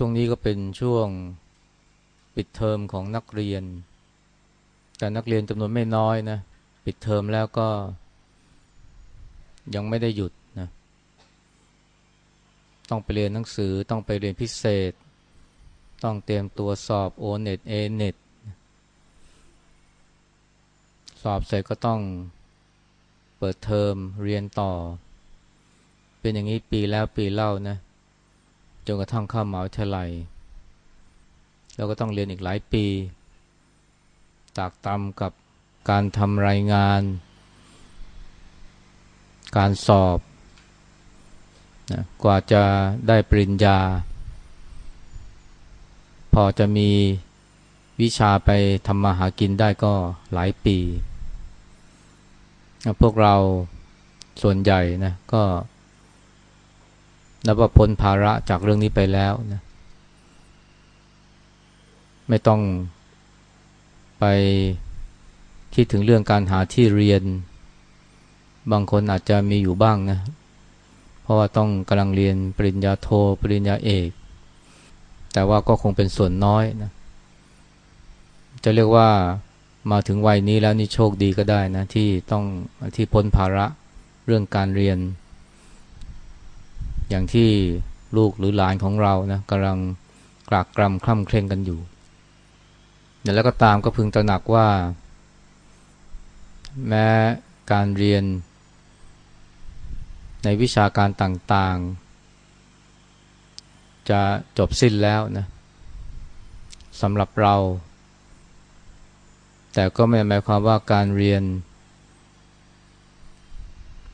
ช่วงนี้ก็เป็นช่วงปิดเทอมของนักเรียน แต่นักเรียนจำนวนไม่น้อยนะ ปิดเทอมแล้วก็ ยังไม่ได้หยุดนะ ต้องไปเรียนหนังสือ ต้องไปเรียนพิเศษ ต้องเตรียมตัวสอบโอเน็ตเอเน็ตสอบเสร็จก็ต้องเปิดเทอมเรียนต่อ เป็นอย่างนี้ปีแล้วปีเล่านะ จนกระทั่งเข้ามหาวิทยาลัยแล้วก็ต้องเรียนอีกหลายปี ตากตำกับการทำรายงาน การสอบนะกว่าจะได้ปริญญา พอจะมีวิชาไปทำมาหากินได้ก็หลายปี พวกเราส่วนใหญ่นะก็ นับว่าพ้นภาระจากเรื่องนี้ไปแล้วนะไม่ต้องไปคิดถึงเรื่องการหาที่เรียน บางคนอาจจะมีอยู่บ้างนะ เพราะว่าต้องกำลังเรียนปริญญาโทปริญญาเอก แต่ว่าก็คงเป็นส่วนน้อยนะ จะเรียกว่ามาถึงวัยนี้แล้วนี่โชคดีก็ได้นะ ที่ต้องที่พ้นภาระเรื่องการเรียน อย่างที่ลูกหรือหลานของเรานะกำลังกรากกรำคล่ำเคร่งกันอยู่แล้วก็ตามก็พึงตระหนักว่า แม้การเรียน ในวิชาการต่างๆ จะจบสิ้นแล้วนะสำหรับเรา แต่ก็ไม่หมายความว่าการเรียน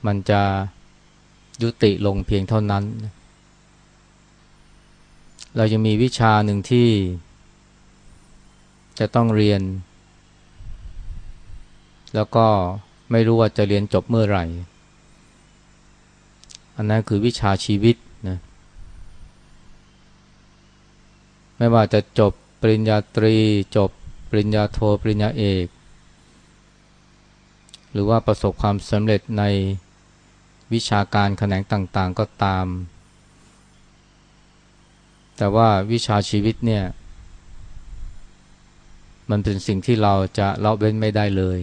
มันจะ ยุติลงเพียงเท่านั้น เรายังมีวิชาหนึ่งที่ จะต้องเรียน แล้วก็ไม่รู้ว่าจะเรียนจบเมื่อไหร่ อันนั้นคือวิชาชีวิตนะไม่ว่าจะจบปริญญาตรี จบปริญญาโทปริญญาเอก หรือว่าประสบความสำเร็จใน วิชาการแขนงต่างๆก็ตาม แต่ว่าวิชาชีวิตเนี่ย มันเป็นสิ่งที่เราจะเละเว้นไม่ได้เลย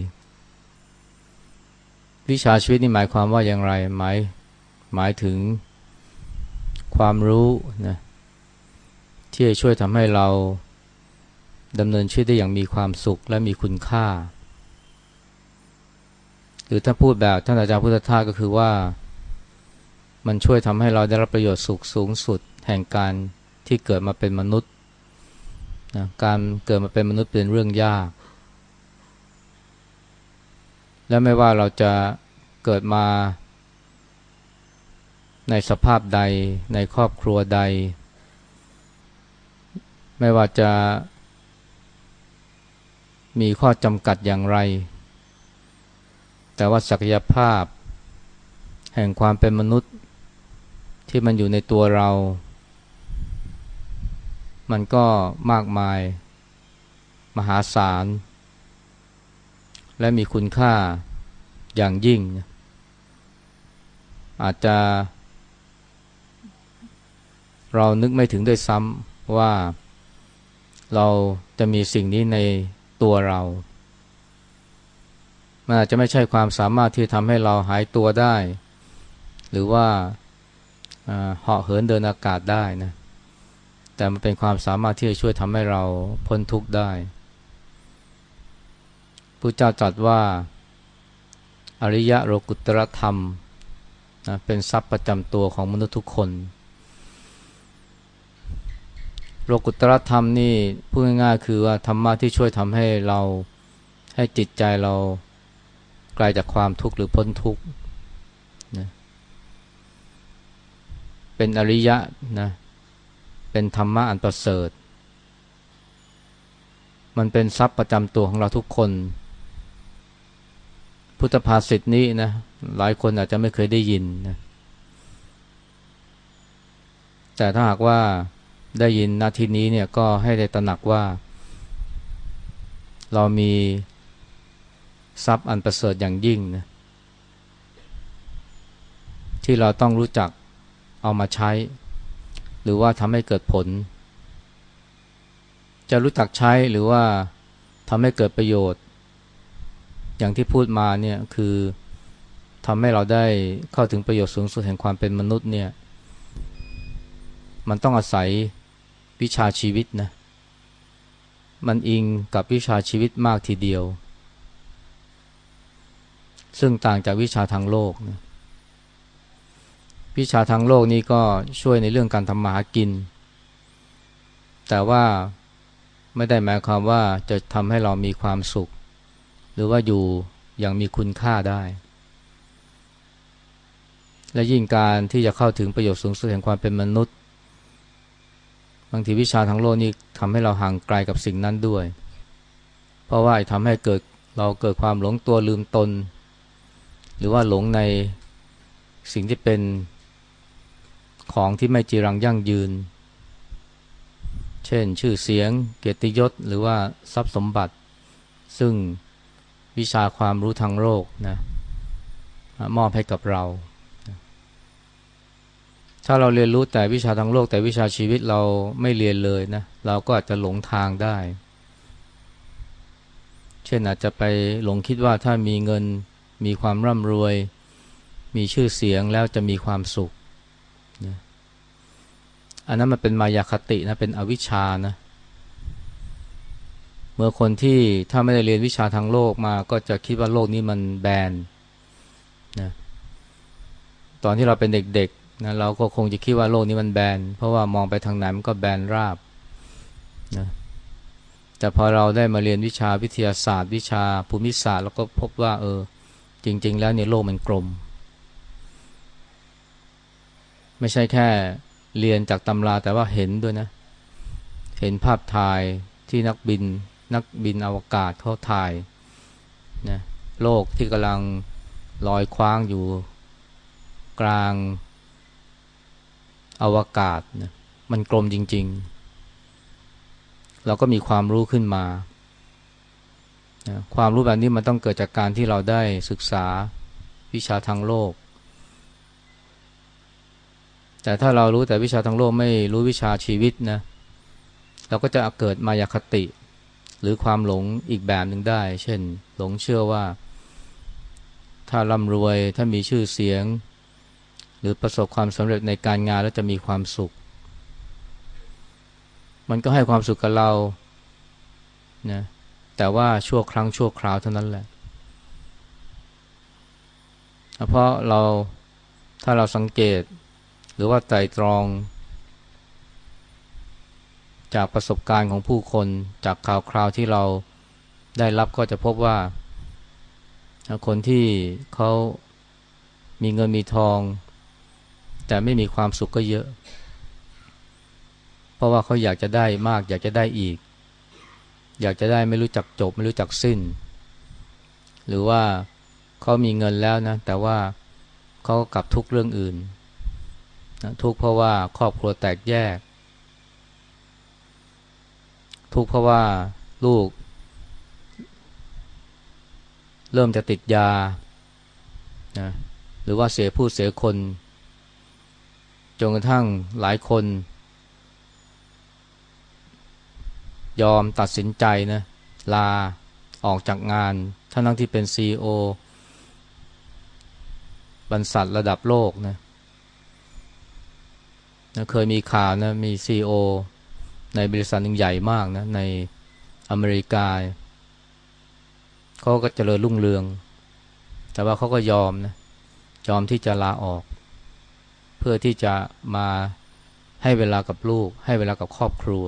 วิชาชีวิตนี่หมายความว่าอย่างไรหมายหมายถึงความรู้นะที่จะช่วยทำให้เราดำเนินชีวิตได้อย่างมีความสุขและมีคุณค่า รือถ้าพูดแบบท่านอาจารย์พุทธทาสก็คือว่า มันช่วยทำให้เราได้รับประโยชน์สุขสูงสุด แห่งการที่เกิดมาเป็นมนุษย์นะการเกิดมาเป็นมนุษย์เป็นเรื่องยาก และไม่ว่าเราจะเกิดมา ในสภาพใดในครอบครัวใด ไม่ว่าจะมีข้อจำกัดอย่างไร แต่ว่าศักยภาพ แห่งความเป็นมนุษย์ ที่มันอยู่ในตัวเรา มันก็มากมาย มหาศาล และมีคุณค่าอย่างยิ่ง อาจจะ เรานึกไม่ถึงด้วยซ้ำว่าเราจะมีสิ่งนี้ในตัวเรา มันอาจจะไม่ใช่ความสามารถที่ทำให้เราหายตัวได้ หรือว่าเหาะเหินเดินอากาศได้นะแต่มันเป็นความสามารถที่จะช่วยทำให้เราพ้นทุกข์ได้พระเจ้าตรัสว่า อริยะโลกุตรธรรมนะเป็นทรัพย์ประจำตัวของมนุษย์ทุกคนโลกุตรธรรมนี่พูดง่ายๆคือว่าธรรมะที่ช่วยทำให้เราให้จิตใจเรา ไกลาจากความทุกข์หรือพ้นทุกข์นะเป็นอริยะนะเป็นธรรมะอันประเสริฐ มันเป็นทรัพย์ประจำตัวของเราทุกคน พุทธภาษิตนี้นะหลายคนอาจจะไม่เคยได้ยินนะแต่ถ้าหากว่าได้ยินนาทีนี้เนี่ยก็ให้ได้ตระหนักว่า เรามี ทรัพย์อันประเสริฐอย่างยิ่งนะที่เราต้องรู้จักเอามาใช้ หรือว่าทำให้เกิดผล จะรู้จักใช้หรือว่าทำให้เกิดประโยชน์ อย่างที่พูดมาเนี่ยคือทำให้เราได้เข้าถึงประโยชน์สูงสุดแห่งความเป็นมนุษย์เนี่ยมันต้องอาศัยวิชาชีวิตนะมันอิงกับวิชาชีวิตมากทีเดียว ซึ่งต่างจากวิชาทางโลกนะวิชาทางโลกนี้ก็ช่วยในเรื่องการทำมาหากิน แต่ว่าไม่ได้หมายความว่าจะทำให้เรามีความสุข หรือว่าอยู่อย่างมีคุณค่าได้ และยิ่งการที่จะเข้าถึงประโยชน์สูงสุดแห่งความเป็นมนุษย์ บางทีวิชาทางโลกนี้ทำให้เราห่างไกลกับสิ่งนั้นด้วย เพราะว่าทำให้เกิดเราเกิดความหลงตัวลืมตน หรือว่าหลงในสิ่งที่เป็นของที่ไม่จีรังยั่งยืน เช่นชื่อเสียง เกียรติยศ หรือว่าทรัพย์สมบัติ ซึ่งวิชาความรู้ทางโลกนะมอบให้กับเรา ถ้าเราเรียนรู้แต่วิชาทางโลก แต่วิชาชีวิตเราไม่เรียนเลยนะ เราก็อาจจะหลงทางได้ เช่นอาจจะไปหลงคิดว่าถ้ามีเงิน มีความร่ำรวย มีชื่อเสียงแล้วจะมีความสุขอันนั้นมันเป็นมายาคตินะเป็นอวิชชานะเมื่อคนที่ถ้าไม่ได้เรียนวิชาทางโลกมา ก็จะคิดว่าโลกนี้มันแบนนะตอนที่เราเป็นเด็กๆนะเราก็คงจะคิดว่าโลกนี้มันแบน เพราะว่ามองไปทางไหนมันก็แบนราบนะแต่พอเราได้มาเรียนวิชาวิทยาศาสตร์ วิชาภูมิศาสตร์แล้วก็พบว่า เออ จริง ๆ แล้วเนี่ยโลกมันกลม ไม่ใช่แค่เรียนจากตำราแต่ว่าเห็นด้วยนะ เห็นภาพถ่ายที่นักบิน นักบินอวกาศเขาถ่ายนะโลกที่กำลังลอยคว้างอยู่กลางอวกาศนะมันกลมจริง ๆ เราก็มีความรู้ขึ้นมา นะความรู้แบบนี้มันต้องเกิดจากการที่เราได้ศึกษาวิชาทางโลก แต่ถ้าเรารู้แต่วิชาทางโลกไม่รู้วิชาชีวิตนะ เราก็จะเกิดมายาคติ หรือความหลงอีกแบบหนึ่งได้ เช่น หลงเชื่อว่า ถ้าร่ำรวยถ้ามีชื่อเสียง หรือประสบความสำเร็จในการงานแล้วจะมีความสุข มันก็ให้ความสุขกับเรานะ แต่ว่าชั่วครั้งชั่วคราวเท่านั้นแหละ เพราะเราถ้าเราสังเกตหรือว่าไตรตรอง จากประสบการณ์ของผู้คนจากข่าวคราวที่เราได้รับก็จะพบว่า คนที่เขามีเงินมีทอง แต่ไม่มีความสุขก็เยอะ เพราะว่าเขาอยากจะได้มากอยากจะได้อีก อยากจะได้ไม่รู้จักจบไม่รู้จักสิ้น หรือว่าเขามีเงินแล้วนะ แต่ว่าเขากลับทุกเรื่องอื่นนะทุกเพราะว่าครอบครัวแตกแยก ทุกเพราะว่าลูก เริ่มจะติดยานะหรือว่าเสียผู้เสียคนจนกระทั่งหลายคน ยอมตัดสินใจนะลาออกจากงานทั้งทั้งที่เป็นซีอบรรษัทระดับโลกนะนะเคยมีข่าวนะมีซีโอในบริษัทหนึ่งใหญ่มากนะในอเมริกาเขาก็เจริญรุ่งเรือง แต่ว่าเขาก็ยอมนะยอมที่จะลาออก เพื่อที่จะมาให้เวลากับลูก ให้เวลากับครอบครัว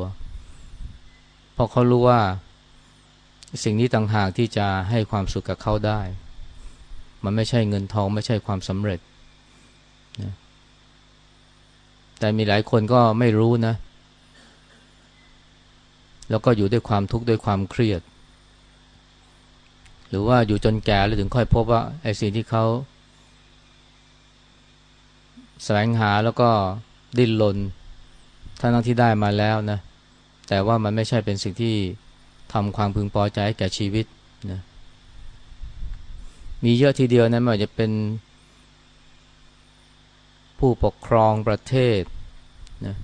เพราะเขารู้ว่าสิ่งนี้ต่างหากที่จะให้ความสุขกับเขาได้ มันไม่ใช่เงินทองไม่ใช่ความสำเร็จนะแต่มีหลายคนก็ไม่รู้นะ แล้วก็อยู่ด้วยความทุกข์ด้วยความเครียด หรือว่าอยู่จนแก่แล้วถึงค่อยพบว่าไอ้สิ่งที่เขาแสวงหาแล้วก็ดิ้นรนทั้งที่ได้มาแล้วนะ แต่ว่ามันไม่ใช่เป็นสิ่งที่ทำความพึงพอใจแก่ชีวิตนะมีเยอะทีเดียวนะไม่ว่าจะเป็นผู้ปกครองประเทศนะ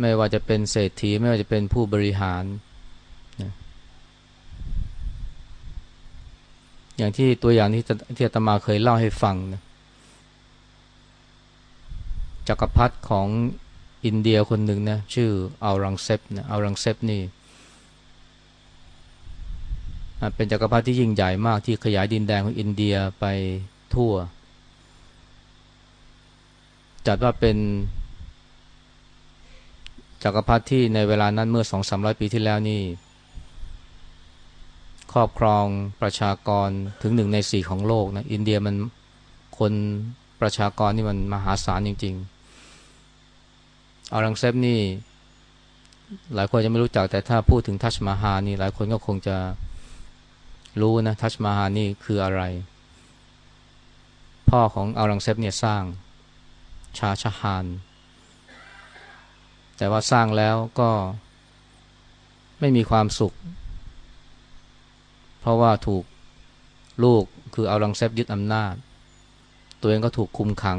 ไม่ว่าจะเป็นเศรษฐีไม่ว่าจะเป็นผู้บริหารนะอย่างที่ตัวอย่างที่ที่อาตมาเคยเล่าให้ฟังนะจักรพรรดิของ อินเดียคนหนึ่งนะชื่ออัลรังเซปนะอัลรังเซปนี่เป็นจักรพรรดิที่ยิ่งใหญ่มากที่ขยายดินแดนของอินเดียไปทั่ว จัดว่าเป็นจักรพรรดิที่ในเวลานั้นเมื่อสองสามร้อยปีที่แล้วนี่ ครอบครองประชากรถึงหนึ่งในสี่ของโลกนะอินเดียมันคนประชากรนี่มันมหาศาลจริง ๆ ออรังเซบนี่ หลายคนจะไม่รู้จักแต่ถ้าพูดถึงทัชมาฮาลนี่ หลายคนก็คงจะรู้นะทัชมาฮาลนี่คืออะไร พ่อของออรังเซบเนี่ยสร้างชาชาฮานแต่ว่าสร้างแล้วก็ไม่มีความสุข เพราะว่าถูกลูกคือออรังเซบยึดอำนาจ ตัวเองก็ถูกคุมขัง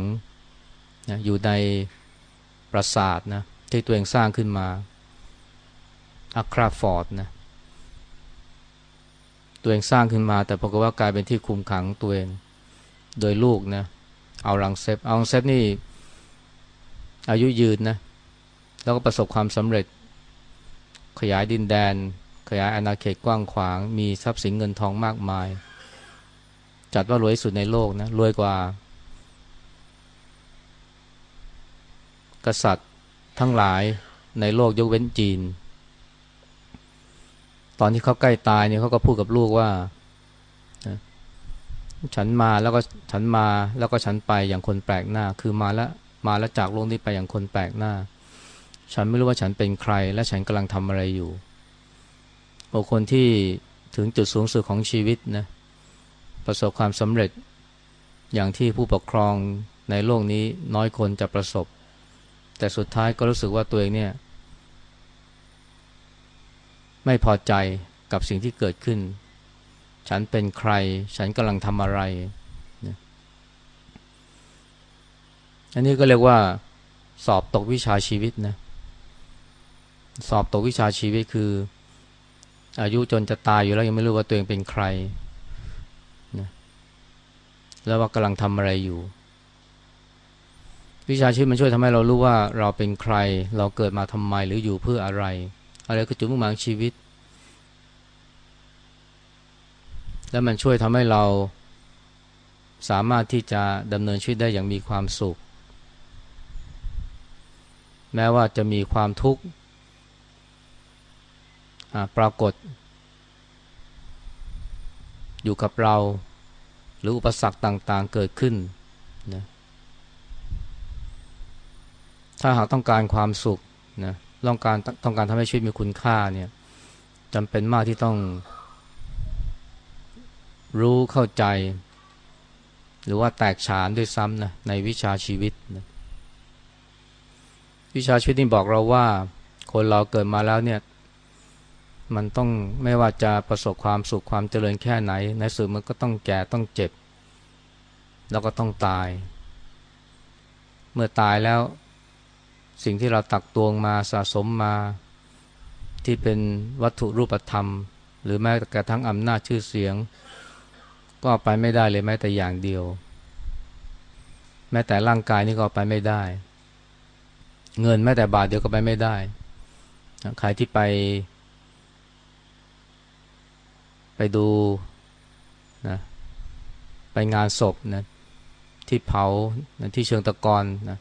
นะอยู่ใน ปราสาทนะที่ตัวเองสร้างขึ้นมาอัคราฟอร์ตนะตัวเองสร้างขึ้นมา แต่ปรากฏว่ากลายเป็นที่คุมขังตัวเองโดยลูกนะเอาลังเซฟเอาลังเซฟนี่อายุยืนนะแล้วก็ประสบความสำเร็จ ขยายดินแดน ขยายอาณาเขตกว้างขวาง มีทรัพย์สินเงินทองมากมาย จัดว่ารวยสุดในโลกนะรวยกว่า กษัตริย์ทั้งหลายในโลกยกเว้นจีน ตอนที่เขาใกล้ตายเนี่ยเขาก็พูดกับลูกว่า ฉันมาแล้วก็ฉันมาแล้วก็ฉันไปอย่างคนแปลกหน้า คือมาแล้วมาแล้วจากโลกนี้ไปอย่างคนแปลกหน้า ฉันไม่รู้ว่าฉันเป็นใคร และฉันกำลังทำอะไรอยู่โอคนที่ถึงจุดสูงสุดของชีวิตนะประสบความสำเร็จอย่างที่ผู้ปกครองในโลกนี้น้อยคนจะประสบ แต่สุดท้ายก็รู้สึกว่าตัวเองเนี่ย ไม่พอใจกับสิ่งที่เกิดขึ้น ฉันเป็นใคร ฉันกำลังทำอะไรอันนี้ก็เรียกว่า สอบตกวิชาชีวิตนะสอบตกวิชาชีวิตคือ อายุจนจะตายอยู่แล้วยังไม่รู้ว่าตัวเองเป็นใครนะแล้วว่ากำลังทำอะไรอยู่ วิชาชีวิตมันช่วยทำให้เรารู้ว่าเราเป็นใคร เราเกิดมาทำไมหรืออยู่เพื่ออะไร อะไรคือจุดมุ่งหมายชีวิต แล้วมันช่วยทำให้เราสามารถที่จะดำเนินชีวิตได้อย่างมีความสุข แม้ว่าจะมีความทุกข์ปรากฏ อยู่กับเรา หรืออุปสรรคต่างๆเกิดขึ้นนะ ถ้าหากต้องการความสุขนะต้องการต้องการทำให้ชีวิตมีคุณค่าเนี่ยจำเป็นมากที่ต้อง รู้เข้าใจ หรือว่าแตกฉานด้วยซ้ำนะในวิชาชีวิตนะวิชาชีวิตนี่บอกเราว่า คนเราเกิดมาแล้วเนี่ย มันต้องไม่ว่าจะประสบความสุขความเจริญแค่ไหน ในสุดมันก็ต้องแก่ต้องเจ็บ แล้วก็ต้องตาย เมื่อตายแล้ว สิ่งที่เราตักตวงมาสะสมมา ที่เป็นวัตถุรูปธรรม หรือแม้กระทั่งอำนาจชื่อเสียง ก็ไปไม่ได้เลยแม้แต่อย่างเดียว แม้แต่ร่างกายนี่ก็ไปไม่ได้ เงินแม้แต่บาทเดียวก็ไปไม่ได้ใครที่ไป ไปดูนะไปงานศพนะที่เผานะที่เชิงตะกอนนะ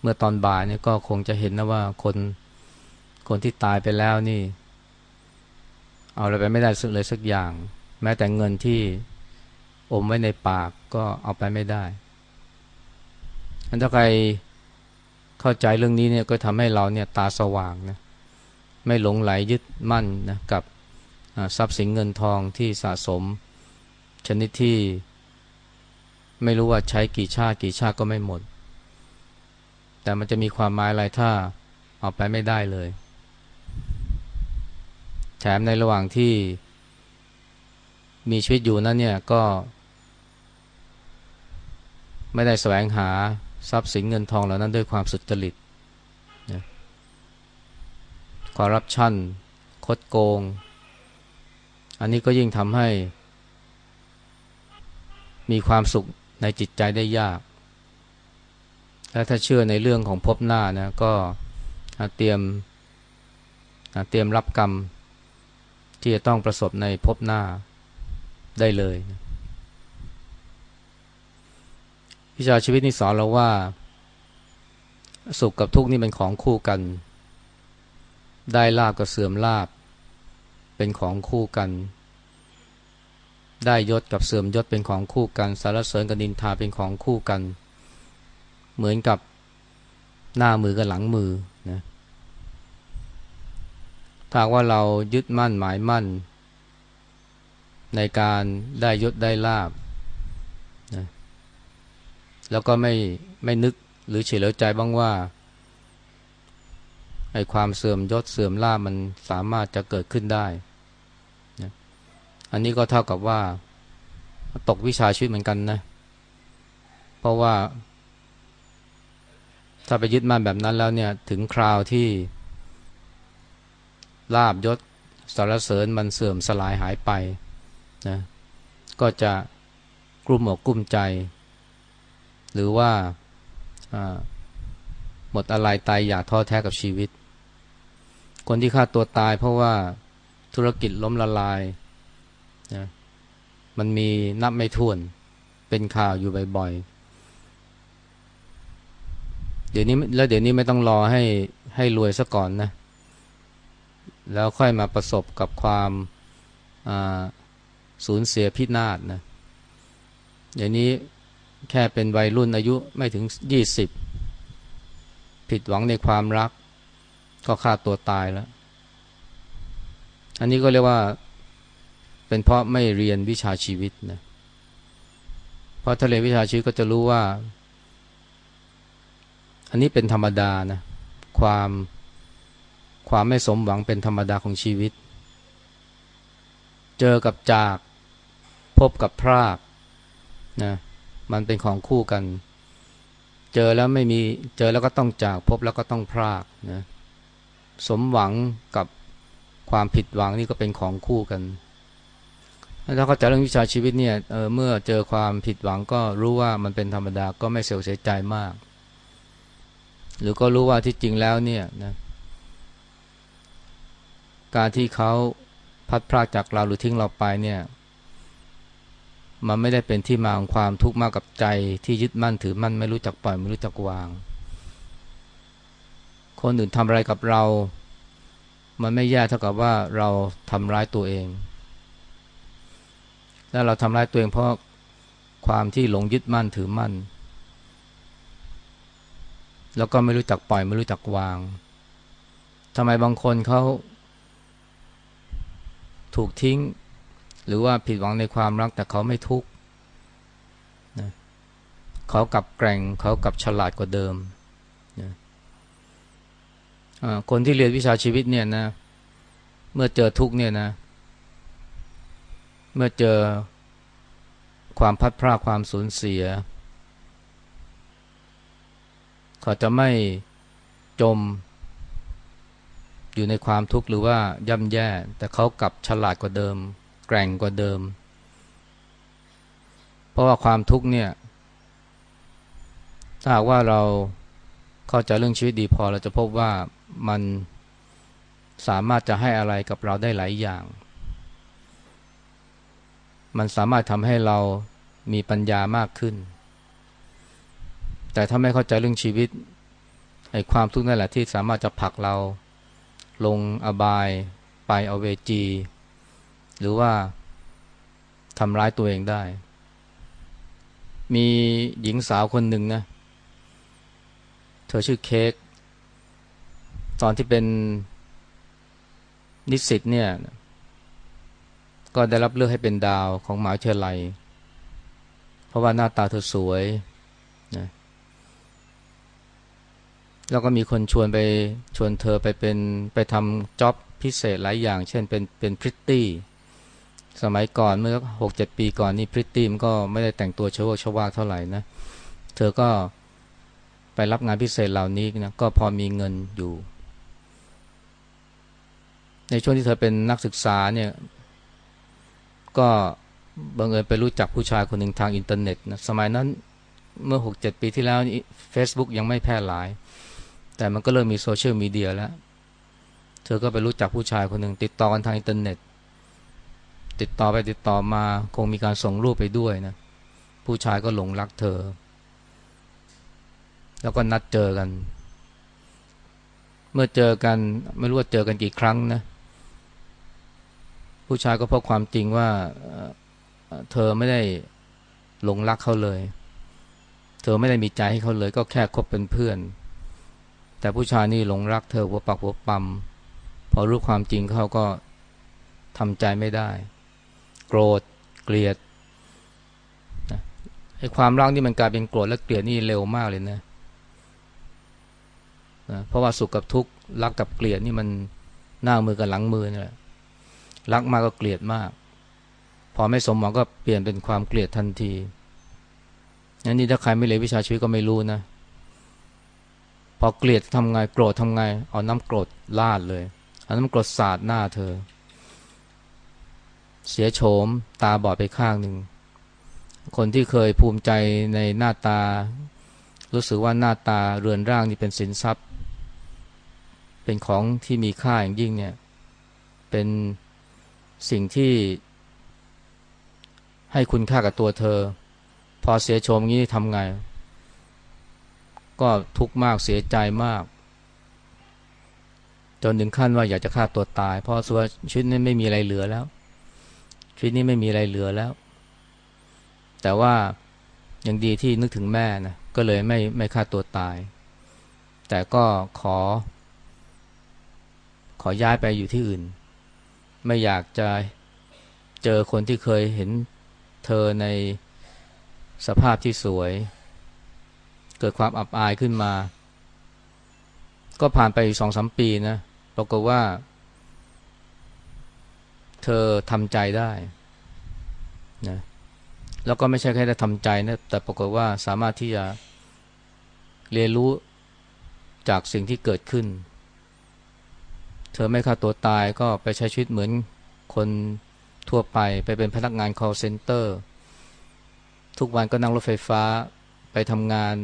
เมื่อตอนบ่ายนี่ก็คงจะเห็นนะว่าคนคนที่ตายไปแล้วนี่ เอาอะไรไปไม่ได้เลยสักอย่าง แม้แต่เงินที่อมไว้ในปากก็เอาไปไม่ได้อันถ้าใครเข้าใจเรื่องนี้เนี่ยก็ทำให้เราเนี่ยตาสว่างนะไม่หลงไหลยึดมั่นนะกับทรัพย์สินเงินทองที่สะสม ชนิดที่ ไม่รู้ว่าใช้กี่ชาติกี่ชาติก็ไม่หมด แต่มันจะมีความหมายอะไรถ้าเอาไปไม่ได้เลยแถมในระหว่างที่มีชีวิตอยู่นั้นเนี่ยก็ ไม่ได้แสวงหาทรัพย์สินเงินทองเหล่านั้นด้วยความสุจริตนะอร์รัปชันคดโกง อันนี้ก็ยิ่งทำให้ มีความสุขในจิตใจได้ยาก และถ้าเชื่อในเรื่องของพบหน้านะก็เตรียมเตรียมรับกรรม ที่จะต้องประสบในพบหน้าได้เลยวิชาชีวิตนี่สอนเราว่า สุขกับทุกข์นี่เป็นของคู่กัน ได้ลาบกับเสื่อมลาบ เป็นของคู่กัน ได้ยศกับเสื่อมยศเป็นของคู่กัน สารเสริญกับนินทาเป็นของคู่กัน เหมือนกับหน้ามือกับหลังมือนะถ้าว่าเรายึดมั่นหมายมั่น ในการได้ยศได้ลาบนะแล้วก็ไม่ไม่นึกหรือเฉลียวใจบ้างว่าไอ้ความเสื่อมยศเสื่อมลาบมันสามารถจะเกิดขึ้นได้นะอันนี้ก็เท่ากับว่า ตกวิชาชีวิตเหมือนกันนะ เพราะว่า ถ้าไปยึดมั่นแบบนั้นแล้วเนี่ยถึงคราวที่ลาบยศสารเสริญมันเสื่อมสลายหายไปนะก็จะกลุ้มอกกลุ้มใจ หรือว่าหมดอะไรตายอยากท้อแท้กับชีวิต คนที่ฆ่าตัวตายเพราะว่าธุรกิจล้มละลายนะมันมีนับไม่ถ้วนเป็นข่าวอยู่บ่อยๆ เดี๋ยวนี้แล้วเดี๋ยวนี้ไม่ต้องรอให้ให้รวยซะก่อนนะ แล้วค่อยมาประสบกับความสูญเสียพินาศนะอย่างนี้แค่เป็นวัยรุ่นอายุไม่ถึงยี่สิบผิดหวังในความรัก ก็ฆ่าตัวตายแล้ว อันนี้ก็เรียกว่าเป็นเพราะไม่เรียนวิชาชีวิตนะเพราะถ้าเรียนวิชาชีวิตก็จะรู้ว่า อันนี้เป็นธรรมดานะความความไม่สมหวังเป็นธรรมดาของชีวิต เจอกับจาก พบกับพรากนะมันเป็นของคู่กัน เจอแล้วไม่มีเจอแล้วก็ต้องจาก พบแล้วก็ต้องพรากนะสมหวังกับความผิดหวังนี่ก็เป็นของคู่กันถ้าเขาจะเรื่องวิชาชีวิตเนี่ยเเมื่อเจอความผิดหวังก็รู้ว่ามันเป็นธรรมดาก็ไม่เสียใจมาก หรือก็รู้ว่าที่จริงแล้วเนี่ยนะการที่เขาพัดพรากจากเราหรือทิ้งเราไปเนี่ย มันไม่ได้เป็นที่มาของความทุกข์มากกับใจที่ยึดมั่นถือมั่นไม่รู้จักปล่อยไม่รู้จักวาง คนอื่นทำอะไรกับเรา มันไม่แย่เท่ากับว่าเราทำร้ายตัวเอง และเราทำร้ายตัวเองเพราะความที่หลงยึดมั่นถือมั่น แล้วก็ไม่รู้จักปล่อยไม่รู้จักวางทำไมบางคนเขาถูกทิ้ง หรือว่าผิดหวังในความรักแต่เขาไม่ทุกข์นะเขากลับแกร่งเขากลับฉลาดกว่าเดิมนะคนที่เรียนวิชาชีวิตเนี่ยนะ เมื่อเจอทุกข์เนี่ยนะ เมื่อเจอความพัดพลาดความสูญเสีย เขาจะไม่จมอยู่ในความทุกข์หรือว่าย่ำแย่ แต่เขากลับฉลาดกว่าเดิม แกร่งกว่าเดิม เพราะว่าความทุกข์เนี่ย ถ้าหากว่าเราเข้าใจเรื่องชีวิตดีพอเราจะพบว่ามันสามารถจะให้อะไรกับเราได้หลายอย่าง มันสามารถทำให้เรามีปัญญามากขึ้น แต่ถ้าไม่เข้าใจเรื่องชีวิตไอ้ความทุกข์นั่นแหละที่สามารถจะผลักเราลงอบายไปเอาเวจี หรือว่าทำร้ายตัวเองได้ มีหญิงสาวคนหนึ่งนะ เธอชื่อเค้ก ตอนที่เป็นนิสิตเนี่ย ก็ได้รับเลือกให้เป็นดาวของหมหาวิทยาลัย เพราะว่าหน้าตาเธอสวยนะ แล้วก็มีคนชวนไปชวนเธอไปเป็นไปทำจ็อบพิเศษหลายอย่าง เช่นเป็นเป็นพริตตี้สมัยก่อนเมื่อหกเจ็ดปีก่อนนี่พริตตี้มันก็ไม่ได้แต่งตัวเชวชวาเท่าไหร่นะ เธอก็ไปรับงานพิเศษเหล่านี้นะก็พอมีเงินอยู่ ในช่วงที่เธอเป็นนักศึกษาเนี่ย ก็บังเอิญไปรู้จักผู้ชายคนหนึ่งทางอินเทอร์เน็ตนะสมัยนั้นเมื่อหกเจ็ดปีที่แล้วนี่ Facebook ยังไม่แพร่หลาย แต่มันก็เริ่มมีโซเชียลมีเดียแล้ว เธอก็ไปรู้จักผู้ชายคนหนึ่งติดต่อกันทางอินเทอร์เน็ต ติดต่อไปติดต่อมาคงมีการส่งรูปไปด้วยนะ ผู้ชายก็หลงรักเธอ แล้วก็นัดเจอกัน เมื่อเจอกันไม่รู้ว่าเจอกันกี่ครั้งนะ ผู้ชายก็พบความจริงว่าเธอไม่ได้หลงรักเขาเลย เธอไม่ได้มีใจให้เขาเลย ก็แค่คบเป็นเพื่อน แต่ผู้ชายนี่หลงรักเธอหัวปักหัวปั๊มพอรู้ความจริงเขาก็ทำใจไม่ได้ โกรธเกลียดไอ้ความรักนี่มันกลายเป็นโกรธและเกลียดนี่เร็วมากเลยนะนะเพราะว่าสุขกับทุกข์รักกับเกลียดนี่มันหน้ามือกับหลังมือนี่แหละรักมากก็เกลียดมาก พอไม่สมหวังก็เปลี่ยนเป็นความเกลียดทันทีอันนี้ถ้าใครไม่เรียนวิชาชีวิตก็ไม่รู้นะ พอเกลียดทำไงโกรธทำไง เอาน้ำกรธลาดเลย เอาน้ำกรธสาดหน้าเธอ เสียโฉมตาบอดไปข้างหนึ่ง คนที่เคยภูมิใจในหน้าตา รู้สึกว่าหน้าตาเรือนร่างนี่เป็นสินทรัพย์ เป็นของที่มีค่าอย่างยิ่งเนี่ย เป็นสิ่งที่ให้คุณค่ากับตัวเธอ พอเสียโฉมงี้ทำไง ก็ทุกข์มากเสียใจมาก จนถึงขั้นว่าอยากจะฆ่าตัวตาย เพราะส่วนชีวิตนี้ไม่มีอะไรเหลือแล้ว ชีวิตนี้ไม่มีอะไรเหลือแล้ว แต่ว่ายังดีที่นึกถึงแม่นะก็เลยไม่ไม่ฆ่าตัวตาย แต่ก็ขอ ขอย้ายไปอยู่ที่อื่น ไม่อยากจะเจอคนที่เคยเห็นเธอในสภาพที่สวย เกิดความอับอายขึ้นมา ก็ผ่านไปสองสามปีนะปรากฏว่า เธอทำใจได้นะแล้วก็ไม่ใช่แค่ได้ทำใจนะแต่ปรากฏว่าสามารถที่จะเรียนรู้จากสิ่งที่เกิดขึ้น เธอไม่ฆ่าตัวตายก็ไปใช้ชีวิตเหมือนคนทั่วไปไปเป็นพนักงาน call center ทุกวันก็นั่งรถไฟฟ้าไปทำงาน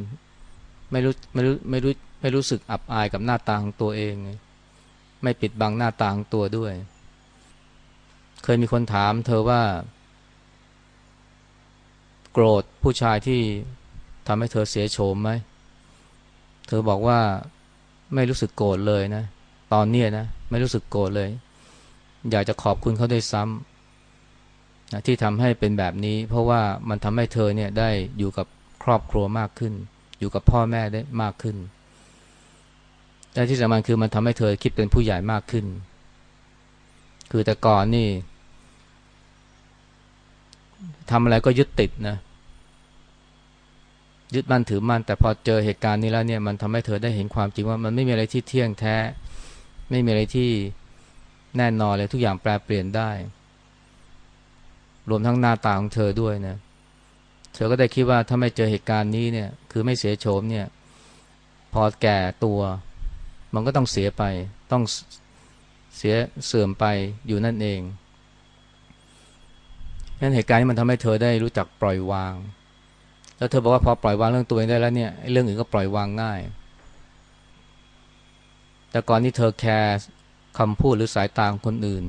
ไม่รู้ไม่รู้ไม่รู้ไม่รู้สึกอับอายกับหน้าตาของตัวเอง ไม่ปิดบังหน้าตาของตัวด้วย เคยมีคนถามเธอว่า โกรธผู้ชายที่ทำให้เธอเสียโฉมไหม เธอบอกว่าไม่รู้สึกโกรธเลยนะ ตอนนี้นะ ไม่รู้สึกโกรธเลย อยากจะขอบคุณเขาด้วยซ้ำที่ทำให้เป็นแบบนี้ เพราะว่ามันทำให้เธอเนี่ยได้อยู่กับครอบครัวมากขึ้น อยู่กับพ่อแม่ได้มากขึ้นแต่ที่สำคัญคือมันทำให้เธอคิดเป็นผู้ใหญ่มากขึ้น คือแต่ก่อนนี่ทำอะไรก็ยึดติดนะ ยึดมั่นถือมั่นแต่พอเจอเหตุการณ์นี้แล้วเนี่ย มันทำให้เธอได้เห็นความจริงว่ามันไม่มีอะไรที่เที่ยงแท้ ไม่มีอะไรที่แน่นอนเลยทุกอย่างแปลเปลี่ยนได้ รวมทั้งหน้าตาของเธอด้วยนะ เธอก็ได้คิดว่าถ้าไม่เจอเหตุการณ์นี้เนี่ยคือไม่เสียโฉมเนี่ยพอแก่ตัวมันก็ต้องเสียไป ต้องเสียเสื่อมไปอยู่นั่นเองนั้นเหตุการณ์นี้มันทำให้เธอได้รู้จักปล่อยวาง แล้วเธอบอกว่าพอปล่อยวางเรื่องตัวเองได้แล้วเนี่ยเรื่องอื่นก็ปล่อยวางง่าย แต่ก่อนที่เธอแคร์คำพูดหรือสายตาของคนอื่น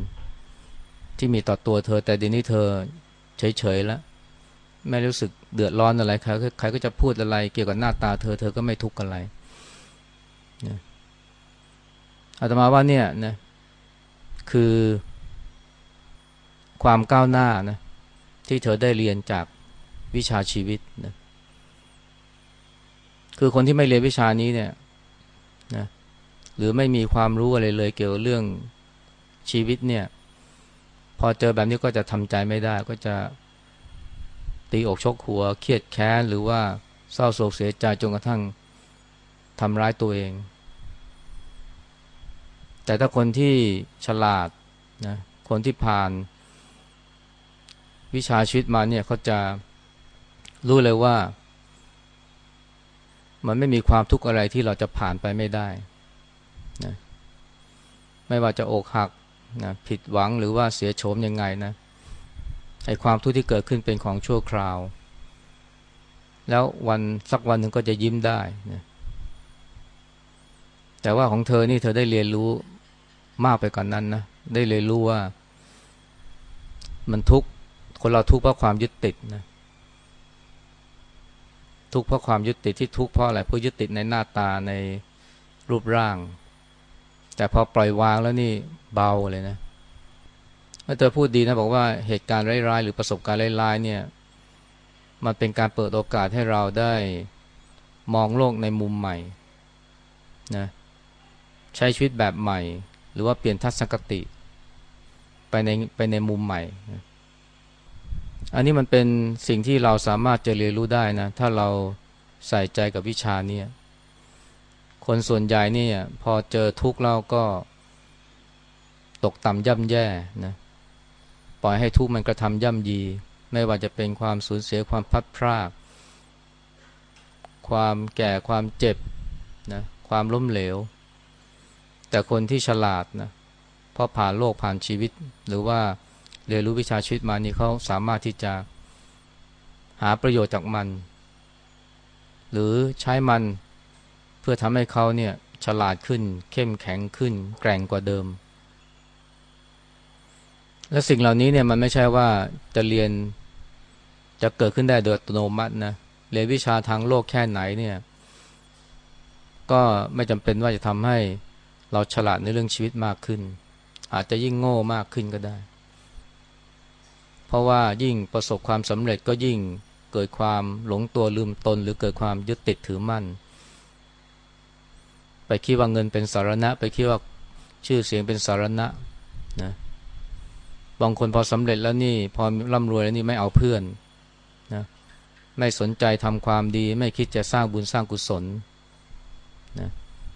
ที่มีต่อตัวเธอแต่เดี๋ยวนี้เธอเฉยๆแล้ว ไม่รู้สึกเดือดร้อนอะไรใครใครก็จะพูดอะไร เกี่ยวกับหน้าตาเธอ เธอก็ไม่ทุกข์อะไรนะอาตมาว่าเนี่ยนะคือความก้าวหน้านะที่เธอได้เรียนจากวิชาชีวิตนะคือคนที่ไม่เรียนวิชานี้เนี่ยนะหรือไม่มีความรู้อะไรเลยเกี่ยวกับเรื่องชีวิตเนี่ย พอเจอแบบนี้ก็จะทำใจไม่ได้ก็จะ ตีอกชกหัวเครียดแค้นหรือว่าเศร้าโศกเสียใจจนกระทั่งทำร้ายตัวเอง แต่ถ้าคนที่ฉลาดนะคนที่ผ่าน วิชาชีวิตมาเนี่ยเขาจะรู้เลยว่า มันไม่มีความทุกข์อะไรที่เราจะผ่านไปไม่ได้นะไม่ว่าจะอกหักนะผิดหวังหรือว่าเสียโฉมยังไงนะ ไอ้ความทุกข์ที่เกิดขึ้นเป็นของชั่วคราว แล้ววันสักวันหนึ่งก็จะยิ้มได้นะแต่ว่าของเธอนี่เธอได้เรียนรู้มากไปกว่านนั้นนะได้เรียนรู้ว่า มันทุกข์คนเราทุกข์เพราะความยึดติดนะทุกข์เพราะความยึดติดที่ทุกข์เพราะอะไรเพราะยึดติดในหน้าตาในรูปร่าง แต่พอปล่อยวางแล้วนี่เบาเลยนะ เธอพูดดีนะบอกว่าเหตุการณ์ร้ายๆหรือประสบการณ์ร้ายๆเนี่ยมันเป็นการเปิดโอกาสให้เราได้มองโลกในมุมใหม่นะใช้ชีวิตแบบใหม่ หรือว่าเปลี่ยนทัศนคติ ไปในไปในมุมใหม่ อันนี้มันเป็นสิ่งที่เราสามารถจะเรียนรู้ได้นะ ถ้าเราใส่ใจกับวิชานี้คนส่วนใหญ่นี่พอเจอทุกข์เราก็ตกต่ำย่ำแย่นะ ปล่อยให้ทุกข์มันกระทำย่ำยี ไม่ว่าจะเป็นความสูญเสียความพัดพรากความแก่ความเจ็บนะความล้มเหลว แต่คนที่ฉลาดนะพอผ่านโลกผ่านชีวิต หรือว่าเรียนรู้วิชาชีวิตมานี่เขาสามารถที่จะหาประโยชน์จากมัน หรือใช้มันเพื่อทำให้เขาเนี่ยฉลาดขึ้น เข้มแข็งขึ้น แกร่งกว่าเดิม และสิ่งเหล่านี้เนี่ยมันไม่ใช่ว่าจะเรียนจะเกิดขึ้นได้โดยอัตโนมัตินะเรียนวิชาทางโลกแค่ไหนเนี่ย ก็ไม่จำเป็นว่าจะทำให้เราฉลาดในเรื่องชีวิตมากขึ้น อาจจะยิ่งโง่มากขึ้นก็ได้ เพราะว่ายิ่งประสบความสำเร็จก็ยิ่งเกิดความหลงตัวลืมตน หรือเกิดความยึดติดถือมั่น ไปคิดว่าเงินเป็นสารณะ ไปคิดว่าชื่อเสียงเป็นสารณะนะ บางคนพอสำเร็จแล้วนี่พอร่ำรวยแล้วนี่ไม่เอาเพื่อนนะไม่สนใจทำความดี ไม่คิดจะสร้างบุญสร้างกุศลนะ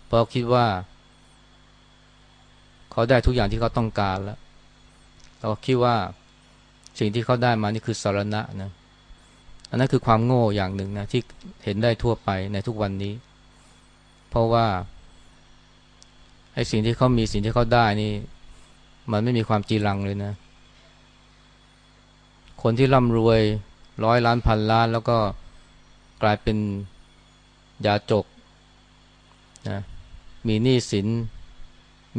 เพราะคิดว่า เขาได้ทุกอย่างที่เขาต้องการแล้วเราคิดว่าสิ่งที่เขาได้มานี่คือสารณะนะอันนั้นคือความโง่อย่างหนึ่งนะที่เห็นได้ทั่วไปในทุกวันนี้ เพราะว่าไอ้สิ่งที่เขามีสิ่งที่เขาได้นี่ มันไม่มีความจีรังเลยนะ คนที่ร่ำรวยร้อยล้านพันล้าน แล้วก็กลายเป็นยาจกนะมีหนี้สิน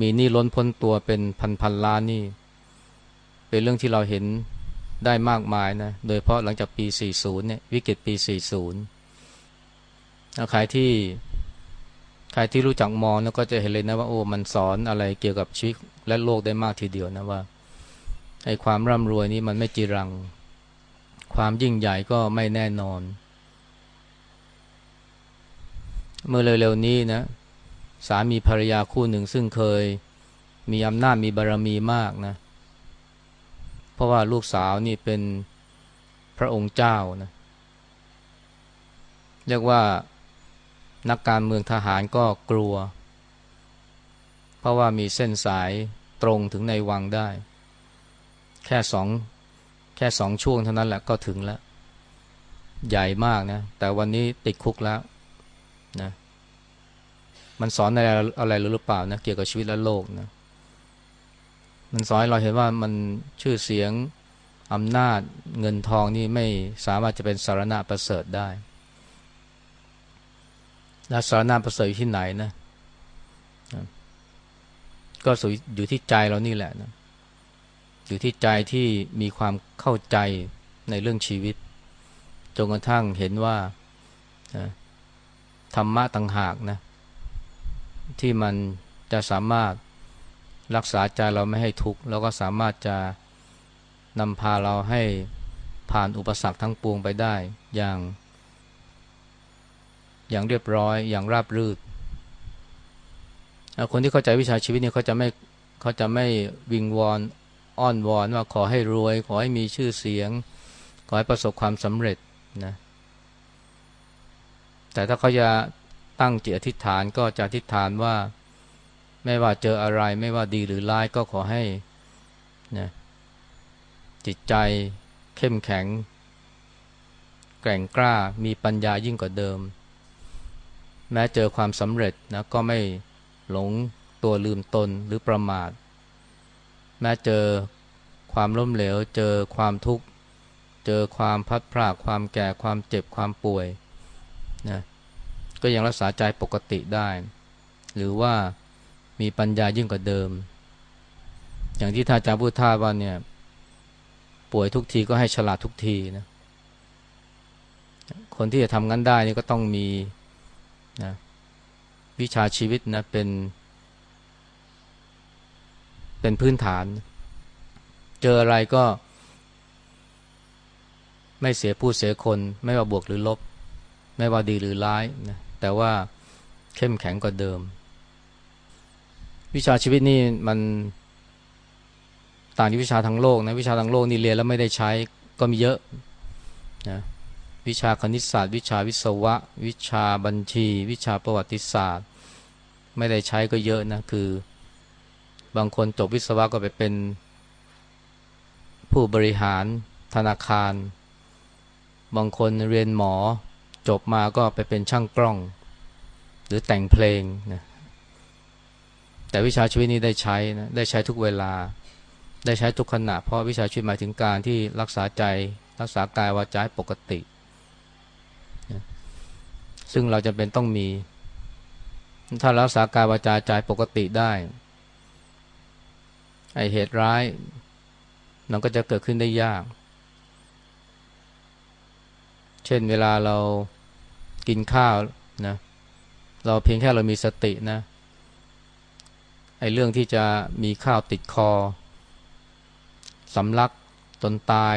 มีหนี้ล้นพ้นตัวเป็นพันพันล้านนี่ เป็นเรื่องที่เราเห็นได้มากมายนะ โดยเพราะหลังจากปี 40 เนี่ย วิกฤตปี 40ใครที่ใครที่รู้จักมองนะก็จะเห็นเลยนะว่าโอ้มันสอนอะไรเกี่ยวกับชีวิตและโลกได้มากทีเดียวนะว่า ไอ้ความร่ำรวยนี้มันไม่จีรัง ความยิ่งใหญ่ก็ไม่แน่นอน เมื่อเร็วๆนี้นะ สามีภรรยาคู่หนึ่งซึ่งเคยมีอำนาจมีบารรมีมากนะ เพราะว่าลูกสาวนี่เป็นพระองค์เจ้านะ เรียกว่านักการเมืองทหารก็กลัว เพราะว่ามีเส้นสายตรงถึงในวังได้ แค่สองแค่สองช่วงเท่านั้นแหละก็ถึงแล้ว ใหญ่มากนะ แต่วันนี้ติดคุกแล้วนะมันสอนอะไรอะไรหรือเปล่านะเกี่ยวกับชีวิตและโลกนะมันสอนให้เราเห็นว่ามันชื่อเสียงอำนาจเงินทองนี่ไม่สามารถจะเป็นสารณะประเสริฐได้ และสารณะประเสริฐอยู่ที่ไหนนะ ก็อยู่ที่ใจเรานี่แหละนะ อยู่ที่ใจที่มีความเข้าใจในเรื่องชีวิต จนกระทั่งเห็นว่าธรรมะต่างหากนะ ที่มันจะสามารถรักษาใจเราไม่ให้ทุกข์แล้วก็สามารถจะนำพาเราให้ผ่านอุปสรรคทั้งปวงไปได้อย่าง อย่างเรียบร้อยอย่างราบรื่นคนที่เข้าใจวิชาชีวิตเนี่ยเขาจะไม่เขาจะไม่วิงวอน อ้อนวอนว่าขอให้รวย ขอให้มีชื่อเสียง ขอให้ประสบความสำเร็จนะแต่ถ้าเขาจะตั้งจิตอธิษฐานก็จะอธิษฐานว่าไม่ว่าเจออะไรไม่ว่าดีหรือร้ายก็ขอให้นะจิตใจเข้มแข็ง แกร่งกล้ามีปัญญายิ่งกว่าเดิม แม้เจอความสำเร็จนะก็ไม่หลงตัวลืมตนหรือประมาท แม้เจอความล้มเหลว เจอความทุกข์ เจอความพัดพรากความแก่ความเจ็บความป่วยนะก็ยังรักษาใจปกติได้ หรือว่ามีปัญญายิ่งกว่าเดิม อย่างที่ท่านอาจารย์พูดท่าว่าเนี่ย ป่วยทุกทีก็ให้ฉลาดทุกทีนะคนที่จะทำงั้นได้นี่ก็ต้องมีนะวิชาชีวิตนะเป็น เป็นพื้นฐาน เจออะไรก็ ไม่เสียผู้เสียคน ไม่ว่าบวกหรือลบ ไม่ว่าดีหรือร้ายนะแต่ว่าเข้มแข็งกว่าเดิม วิชาชีวิตนี่มันต่างจากวิชาทางโลกนะวิชาทางโลกนี่เรียนแล้วไม่ได้ใช้ก็มีเยอะนะวิชาคณิตศาสตร์ วิชาวิศวะ วิชาบัญชี วิชาประวัติศาสตร์ ไม่ได้ใช้ก็เยอะนะคือ บางคนจบวิศวะก็ไปเป็น ผู้บริหารธนาคาร บางคนเรียนหมอ จบมาก็ไปเป็นช่างกล้อง หรือแต่งเพลงนะแต่วิชาชีวิตนี้ได้ใช้นะได้ใช้ทุกเวลา ได้ใช้ทุกขณะ เพราะวิชาชีวิตหมายถึงการที่รักษาใจ รักษากายวาจาปกติ ซึ่งเราจะเป็นต้องมี ถ้ารักษากายวาจาใจปกติได้ ไอเหตุร้ายมันก็จะเกิดขึ้นได้ยาก เช่นเวลาเรากินข้าวนะ เราเพียงแค่เรามีสตินะ ไอเรื่องที่จะมีข้าวติดคอสำลักจนตาย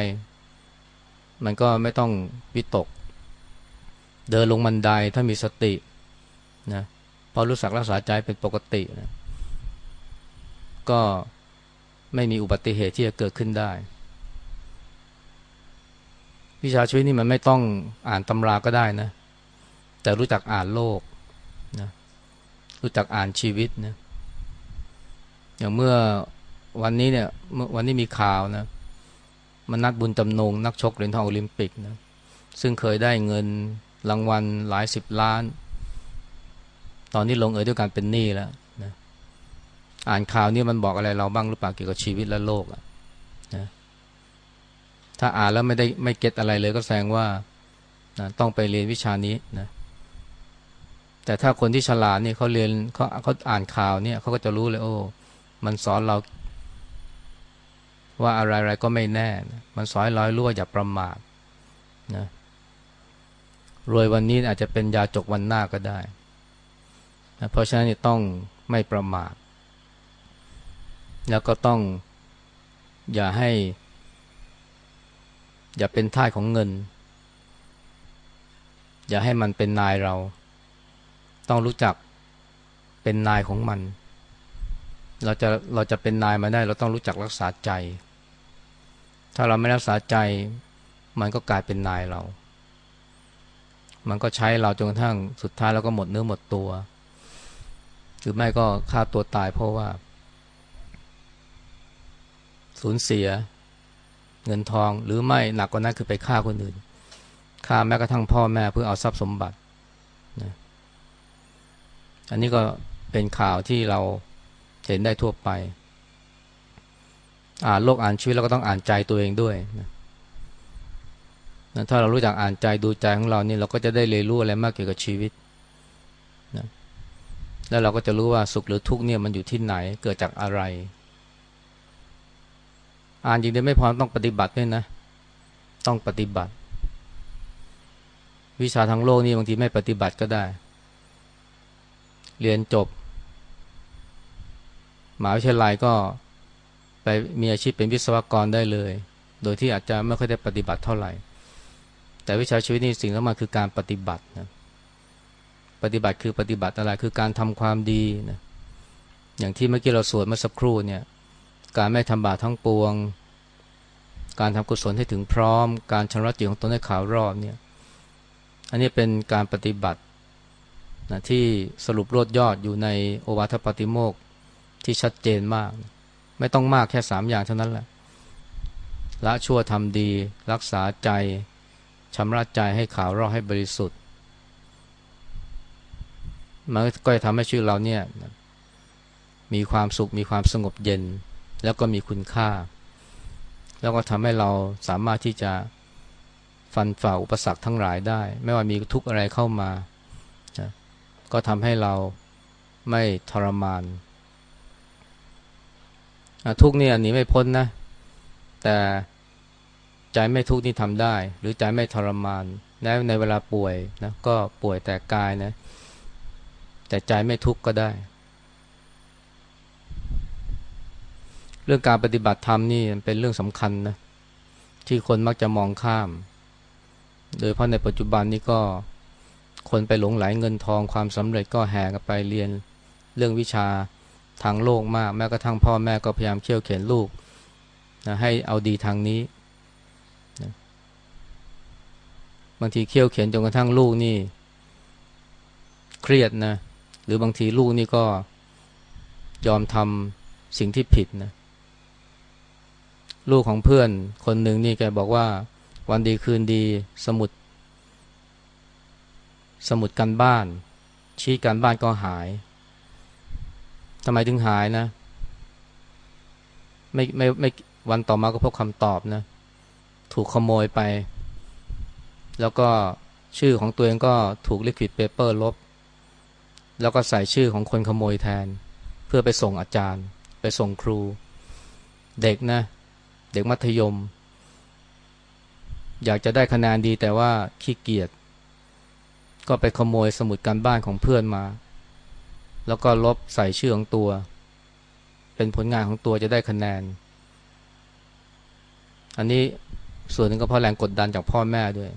มันก็ไม่ต้องวิตก เดินลงบันไดถ้ามีสตินะพอรู้สักรักษาใจเป็นปกตินะก็ ไม่มีอุบัติเหตุที่จะเกิดขึ้นได้ วิชาชีวิตนี่มันไม่ต้องอ่านตำราก็ได้นะ แต่รู้จักอ่านโลกนะรู้จักอ่านชีวิตนะอย่างเมื่อวันนี้เนี่ยวันนี้มีข่าวนะมันนัดบุญจำนง นักชกเหรียญทองโอลิมปิกนะซึ่งเคยได้เงินรางวัลหลายสิบล้าน ตอนนี้ลงเอยด้วยการเป็นหนี้แล้ว อ่านข่าวนี่มันบอกอะไรเราบ้างหรือเปล่าเกี่ยวกับชีวิตและโลกอะนะถ้าอ่านแล้วไม่ได้ไม่เก็ตอะไรเลยก็แสดงว่านะต้องไปเรียนวิชานี้นะแต่ถ้าคนที่ฉลาดนี่เขาเรียนเขาเขาอ่านข่าวเนี่ยเขาก็จะรู้เลยโอ้ มันสอนเราว่าอะไรๆก็ไม่แน่นะมันสอนให้เรารู้ว่าอย่าประมาทนะรวยวันนี้อาจจะเป็นยาจกวันหน้าก็ได้นะเพราะฉะนั้นต้องไม่ประมาท แล้วก็ต้องอย่าให้ อย่าเป็นท่าของเงิน อย่าให้มันเป็นนายเรา ต้องรู้จักเป็นนายของมัน เราจะเราจะเป็นนายมาได้ เราต้องรู้จักรักษาใจ ถ้าเราไม่รักษาใจ มันก็กลายเป็นนายเรา มันก็ใช้เราจนกระทั่งสุดท้ายเราก็หมดเนื้อหมดตัว หรือไม่ก็ฆ่าตัวตายเพราะว่า สูญเสีย เงินทองหรือไม่หนักกว่านั้นคือไปฆ่าคนอื่นฆ่าแม้กระทั่งพ่อแม่เพื่อเอาทรัพย์สมบัตินะอันนี้ก็เป็นข่าวที่เราเห็นได้ทั่วไป อ่านโลกอ่านชีวิตแล้วก็ต้องอ่านใจตัวเองด้วยนะนะถ้าเรารู้จักอ่านใจดูใจของเรานี่เราก็จะได้เรียนรู้อะไรมากเกี่ยวกับชีวิตนะแล้วเราก็จะรู้ว่าสุขหรือทุกข์เนี่ยมันอยู่ที่ไหนเกิดจากอะไร อ่านจริงได้ไม่พอต้องปฏิบัติด้วยนะ ต้องปฏิบัติ วิชาทางโลกนี่บางทีไม่ปฏิบัติก็ได้ เรียนจบหมหาวิทยาลัยก็ไปมีอาชีพเป็นวิศวกรได้เลย โดยที่อาจจะไม่ค่อยได้ปฏิบัติเท่าไหร่ แต่วิชาชีวิตนี่สิ่งสำคัญคือการปฏิบัตินะปฏิบัติคือปฏิบัติอะไรคือการทำความดีนะอย่างที่เมื่อกี้เราสวดเมื่อสักครู่เนี่ย การไม่ทำบาปทั้งปวง การทำกุศลให้ถึงพร้อม การชำระจิตของตนให้ขาวรอบเนี่ย อันนี้เป็นการปฏิบัตินะที่สรุปรวดยอดอยู่ในโอวาทปฏิโมกที่ชัดเจนมาก ไม่ต้องมากแค่สามอย่างเท่านั้นแหละละชั่วทำดี รักษาใจชำระใจให้ขาวรอบให้บริสุทธิ์มันก็จะทำให้ชีวิตเราเนี่ยมีความสุขมีความสงบเย็น แล้วก็มีคุณค่า แล้วก็ทำให้เราสามารถที่จะฟันฝ่าอุปสรรคทั้งหลายได้ ไม่ว่ามีทุกข์อะไรเข้ามา ก็ทำให้เราไม่ทรมาน ทุกข์นี่อันนี้ไม่พ้นนะ แต่ใจไม่ทุกข์นี่ทำได้ หรือใจไม่ทรมานในในเวลาป่วยนะก็ป่วยแต่กายนะ แต่ใจไม่ทุกข์ก็ได้ เรื่องการปฏิบัติธรรมนี่เป็นเรื่องสำคัญนะที่คนมักจะมองข้าม โดยเพราะในปัจจุบันนี้ก็คนไปหลงไหลเงินทองความสำเร็จก็แห่กันไปเรียนเรื่องวิชาทางโลกมาก แม้กระทั่งพ่อแม่ก็พยายามเขี่ยวเข็นลูกนะให้เอาดีทางนี้นะบางทีเขี่ยวเข็นจนกระทั่งลูกนี่ เครียดนะ หรือบางทีลูกนี่ก็ยอมทำสิ่งที่ผิดนะ ลูกของเพื่อนคนหนึ่งนี่แกบอกว่า วันดีคืนดีสมุด สมุดกันบ้าน ชี้กันบ้านก็หายทำไมถึงหายนะ ไม่ไม่ไม่วันต่อมาก็พบคำตอบนะ ถูกขโมยไป แล้วก็ชื่อของตัวเองก็ถูกลิควิดเปเปอร์ลบ แล้วก็ใส่ชื่อของคนขโมยแทน เพื่อไปส่งอาจารย์ ไปส่งครู เด็กนะ เด็กมัธยม อยากจะได้คะแนนดีแต่ว่าขี้เกียจก็ไปขโมยสมุดการบ้านของเพื่อนมา แล้วก็ลบใส่ชื่อของตัว เป็นผลงานของตัวจะได้คะแนน อันนี้ส่วนหนึ่งก็เพราะแรงกดดันจากพ่อแม่ด้วย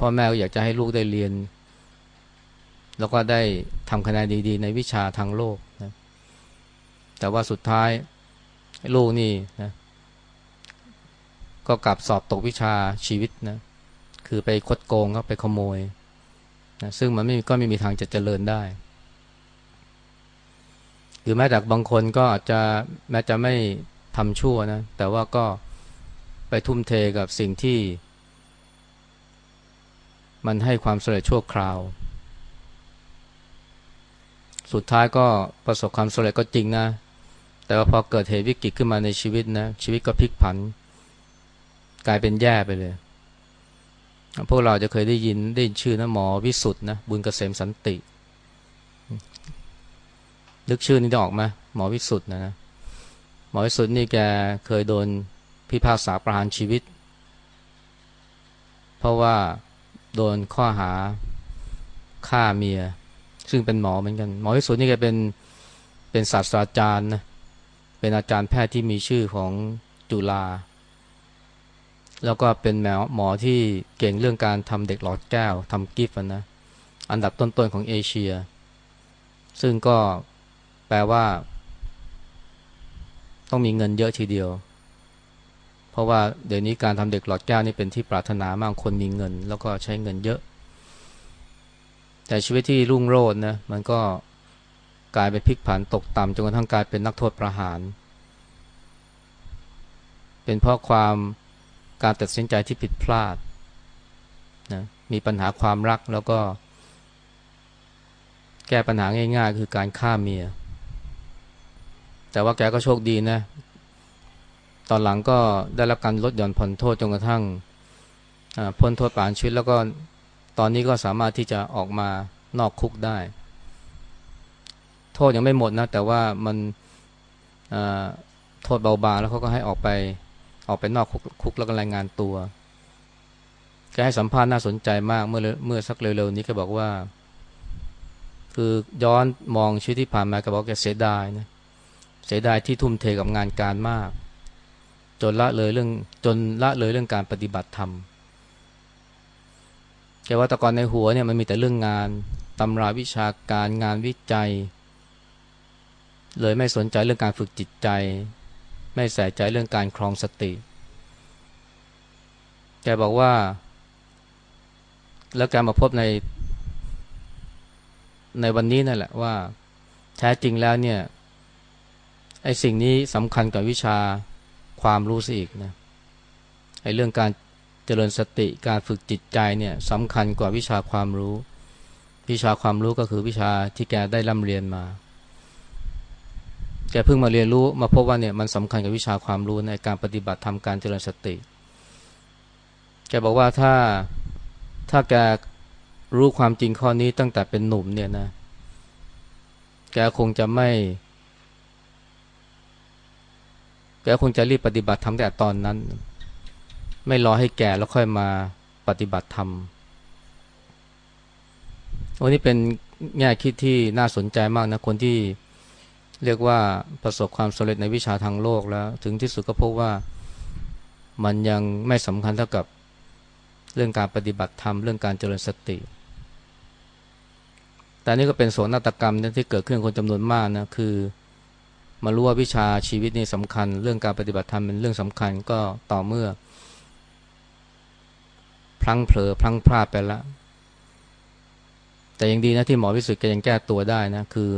พ่อแม่ก็อยากจะให้ลูกได้เรียน แล้วก็ได้ทำคะแนนดี ๆ ในวิชาทางโลกนะแต่ว่าสุดท้ายลูกนี่นะ ก็กลับสอบตกวิชาชีวิตนะคือไปคดโกงก็ไปขโมยนะซึ่งมันไม่ก็ไม่มีทางจะเจริญได้ หรือแม้แต่บางคนก็อาจจะแม้จะไม่ทำชั่วนะ แต่ว่าก็ไปทุ่มเทกับสิ่งที่ มันให้ความสำเร็จชั่วคราว สุดท้ายก็ประสบความสำเร็จก็จริงนะ แต่ว่าพอเกิดเหตุวิกฤตขึ้นมาในชีวิตนะ ชีวิตก็พลิกผัน กลายเป็นแย่ไปเลย พวกเราจะเคยได้ยินได้ยินชื่อนะหมอวิสุทธ์นะบุญเกษมสันตินึกชื่อนี้ได้ออกไหมหมอวิสุทธ์นะนะหมอวิสุทธ์นี่แกเคยโดนพิพากษาประหารชีวิต เพราะว่าโดนข้อหาฆ่าเมีย ซึ่งเป็นหมอเหมือนกัน หมอวิสุทธ์นี่แกเป็นเป็นศาสตราจารย์นะเป็นอาจารย์แพทย์ที่มีชื่อของจุฬา แล้วก็เป็นหมอหมอที่เก่งเรื่องการทำเด็กหลอดแก้วทำกิฟต์นะอันดับต้นๆของเอเชีย ซึ่งก็แปลว่า ต้องมีเงินเยอะทีเดียว เพราะว่าเดี๋ยวนี้การทำเด็กหลอดแก้วนี่เป็นที่ปรารถนามากคนมีเงิน แล้วก็ใช้เงินเยอะ แต่ชีวิตที่รุ่งโรจน์นะมันก็กลายเป็นพลิกผันตกต่ำจนกระทั่งกลายเป็นนักโทษประหาร เป็นเพราะความ การตัดสินใจที่ผิดพลาดนะมีปัญหาความรักแล้วก็ แก้ปัญหาง่าย ๆ คือการฆ่าเมีย แต่ว่าแกก็โชคดีนะ ตอนหลังก็ได้รับการลดหย่อนผ่อนโทษจนกระทั่งพ้นโทษปานชีวิตแล้วก็ตอนนี้ก็สามารถที่จะออกมานอกคุกได้ โทษยังไม่หมดนะ แต่ว่ามันโทษเบาบางแล้วเขาก็ให้ออกไป ออกไปนอกคุกแล้วก็รายงานตัวแกให้สัมภาษณ์น่าสนใจมากเมื่อเมื่อสักเร็วๆนี้ก็บอกว่า คือย้อนมองชีวิตที่ผ่านมาก็บอกแกเสียดายนะเสียดายที่ทุ่มเทกับงานการมาก จนละเลยเรื่องจนละเลยเรื่องการปฏิบัติธรรมแกว่าตะกอนในหัวเนี่ยมันมีแต่เรื่องงานตำราวิชาการงานวิจัย เลยไม่สนใจเรื่องการฝึกจิตใจ ไม่ใส่ใจเรื่องการครองสติ แกบอกว่า แล้วแกมาพบใน ในวันนี้นั่นแหละว่า แท้จริงแล้วเนี่ยไอ้สิ่งนี้สำคัญกับวิชาความรู้สิอีกนะไอ้เรื่องการเจริญสติการฝึกจิตใจเนี่ยสำคัญกว่าวิชาความรู้ วิชาความรู้ก็คือวิชาที่แกได้ร่ำเรียนมา แกเพิ่งมาเรียนรู้มาพบว่าเนี่ยมันสำคัญกับวิชาความรู้ในการปฏิบัติทำการเจริญสติแกบอกว่าถ้าถ้าแกรู้ความจริงข้อนี้ตั้งแต่เป็นหนุ่มเนี่ยนะ แกคงจะไม่ แกคงจะรีบปฏิบัติทำแต่ตอนนั้น ไม่รอให้แก่แล้วค่อยมาปฏิบัติธรรมวันนี้เป็นแง่คิดที่น่าสนใจมากนะคนที่ เรียกว่าประสบความสำเร็จในวิชาทางโลกแล้ว ถึงที่สุดก็พบว่ามันยังไม่สำคัญเท่ากับเรื่องการปฏิบัติธรรม เรื่องการเจริญสติ แต่นี่ก็เป็นโสนาตกรรมที่เกิดขึ้นคนจำนวนมากนะคือมารู้ว่าวิชาชีวิตนี่สำคัญ เรื่องการปฏิบัติธรรมเป็นเรื่องสำคัญก็ต่อเมื่อ พลังเผลอพลังพลาดไปแล้วแต่ยังดีนะที่หมอวิสุทธิ์แกยังแก้ตัวได้นะคือ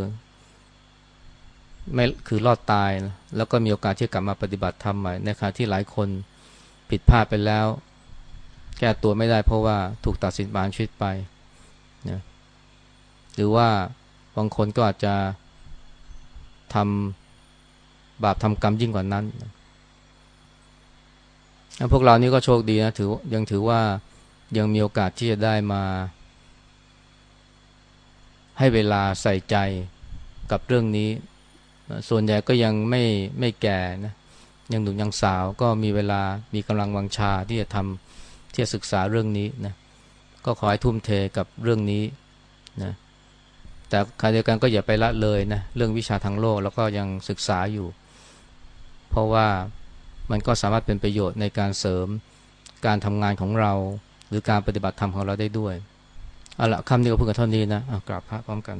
ไม่คือรอดตายนะแล้วก็มีโอกาสที่กลับมาปฏิบัติธรรมใหม่ในขณะที่หลายคนผิดพลาดไปแล้ว แก้ตัวไม่ได้เพราะว่าถูกตัดสินบานชีวิตไปนะหรือว่าบางคนก็อาจจะทำบาปทำกรรมยิ่งกว่านั้นพวกเรานี่ก็โชคดีนะถือยังถือว่ายังมีโอกาสที่จะได้มา ให้เวลาใส่ใจกับเรื่องนี้ ส่วนใหญ่ก็ยังไม่ไม่แก่นะยังหนุ่มยังสาวก็มีเวลามีกำลังวังชาที่จะทำที่จะศึกษาเรื่องนี้นะก็ขอให้ทุ่มเทกับเรื่องนี้นะแต่ขณะเดียวกันก็อย่าไปละเลยนะเรื่องวิชาทางโลกแล้วก็ยังศึกษาอยู่ เพราะว่ามันก็สามารถเป็นประโยชน์ในการเสริมการทำงานของเรา หรือการปฏิบัติธรรมของเราได้ด้วยเอาละคำนี้ก็พิ่งกับเท่านี้นะกราบพระพร้อมกัน